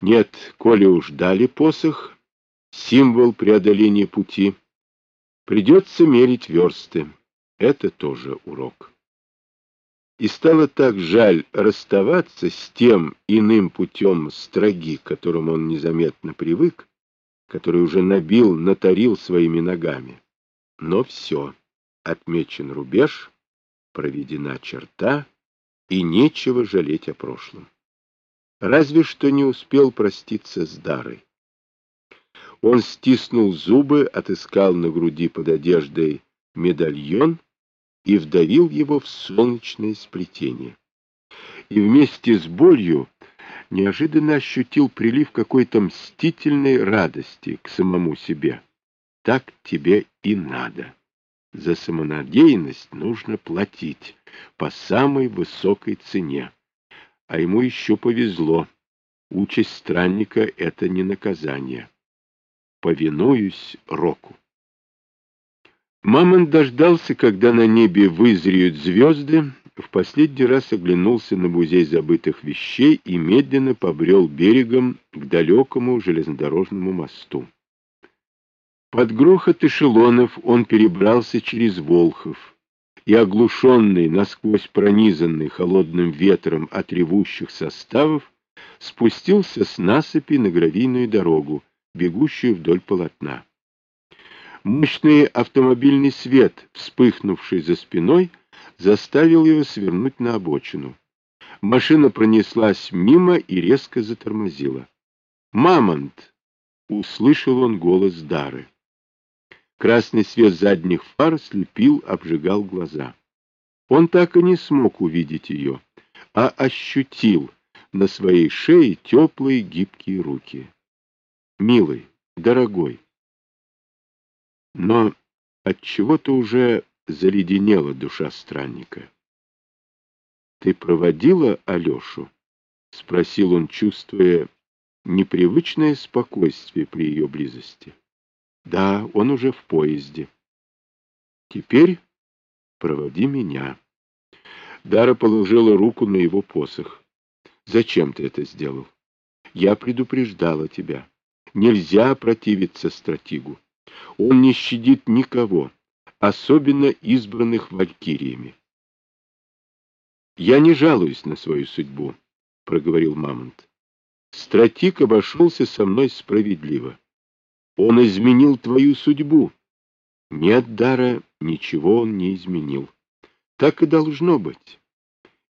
Нет, коли уж дали посох, символ преодоления пути, придется мерить версты. Это тоже урок. И стало так жаль расставаться с тем иным путем строги, к которому он незаметно привык, который уже набил, натарил своими ногами. Но все, отмечен рубеж, проведена черта, и нечего жалеть о прошлом. Разве что не успел проститься с Дарой. Он стиснул зубы, отыскал на груди под одеждой медальон и вдавил его в солнечное сплетение. И вместе с болью неожиданно ощутил прилив какой-то мстительной радости к самому себе. Так тебе и надо. За самонадеянность нужно платить по самой высокой цене. А ему еще повезло. Участь странника — это не наказание. Повинуюсь Року. Мамонт дождался, когда на небе вызреют звезды, в последний раз оглянулся на музей забытых вещей и медленно побрел берегом к далекому железнодорожному мосту. Под грохот эшелонов он перебрался через Волхов и, оглушенный, насквозь пронизанный холодным ветром от ревущих составов, спустился с насыпи на гравийную дорогу, бегущую вдоль полотна. Мощный автомобильный свет, вспыхнувший за спиной, заставил его свернуть на обочину. Машина пронеслась мимо и резко затормозила. «Мамонт!» — услышал он голос Дары. Красный свет задних фар слепил, обжигал глаза. Он так и не смог увидеть ее, а ощутил на своей шее теплые гибкие руки. «Милый, дорогой!» Но от чего то уже заледенела душа странника. «Ты проводила Алешу?» — спросил он, чувствуя непривычное спокойствие при ее близости. «Да, он уже в поезде. Теперь проводи меня». Дара положила руку на его посох. «Зачем ты это сделал? Я предупреждала тебя. Нельзя противиться стратегу. Он не щадит никого, особенно избранных валькириями. «Я не жалуюсь на свою судьбу», — проговорил Мамонт. «Стратик обошелся со мной справедливо. Он изменил твою судьбу». «Нет, Дара, ничего он не изменил. Так и должно быть».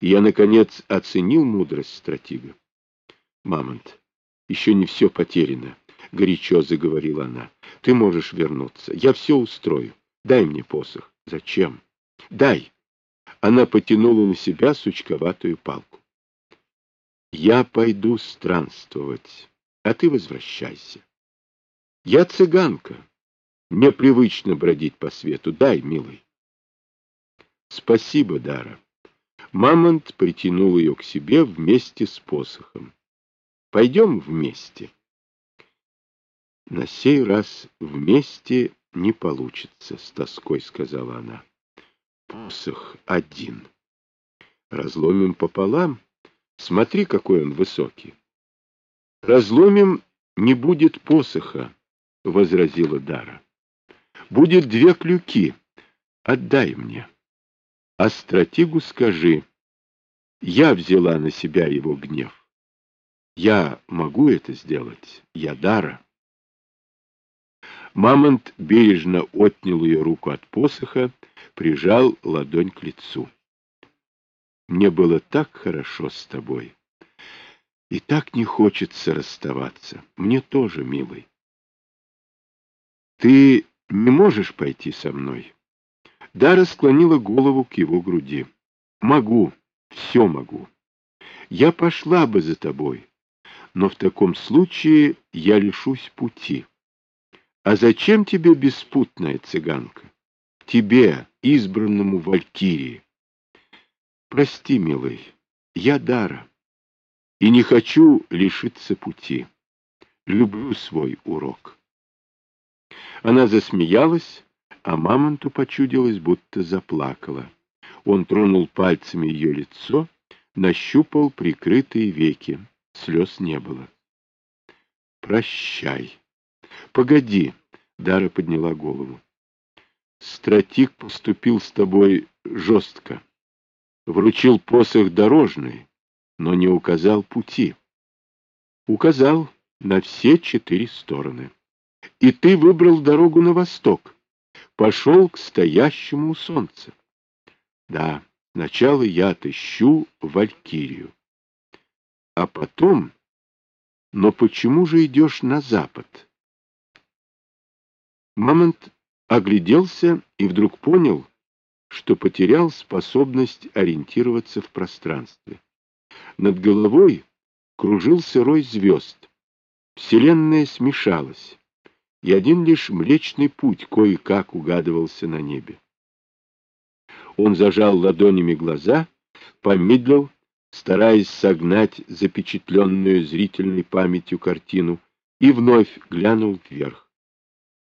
Я, наконец, оценил мудрость стратега. «Мамонт, еще не все потеряно», — горячо заговорила она. Ты можешь вернуться. Я все устрою. Дай мне посох. Зачем? Дай. Она потянула на себя сучковатую палку. Я пойду странствовать, а ты возвращайся. Я цыганка. Мне привычно бродить по свету. Дай, милый. Спасибо, Дара. Мамонт притянул ее к себе вместе с посохом. Пойдем вместе. На сей раз вместе не получится, — с тоской сказала она. Посох один. Разломим пополам. Смотри, какой он высокий. Разломим, не будет посоха, — возразила Дара. Будет две клюки. Отдай мне. А стратегу скажи. Я взяла на себя его гнев. Я могу это сделать. Я Дара. Мамонт бережно отнял ее руку от посоха, прижал ладонь к лицу. «Мне было так хорошо с тобой. И так не хочется расставаться. Мне тоже, милый. Ты не можешь пойти со мной?» Дара склонила голову к его груди. «Могу, все могу. Я пошла бы за тобой, но в таком случае я лишусь пути». А зачем тебе беспутная цыганка? Тебе, избранному Валькирии. Прости, милый, я Дара, и не хочу лишиться пути. Люблю свой урок. Она засмеялась, а мамонту почудилось, будто заплакала. Он тронул пальцами ее лицо, нащупал прикрытые веки. Слез не было. Прощай. Погоди, Дара подняла голову. Стратик поступил с тобой жестко. Вручил посох дорожный, но не указал пути. Указал на все четыре стороны. И ты выбрал дорогу на восток. Пошел к стоящему солнцу. Да, сначала я отыщу Валькирию. А потом... Но почему же идешь на запад? Мамонт огляделся и вдруг понял, что потерял способность ориентироваться в пространстве. Над головой кружился рой звезд. Вселенная смешалась, и один лишь Млечный Путь кое-как угадывался на небе. Он зажал ладонями глаза, помедлил, стараясь согнать запечатленную зрительной памятью картину, и вновь глянул вверх.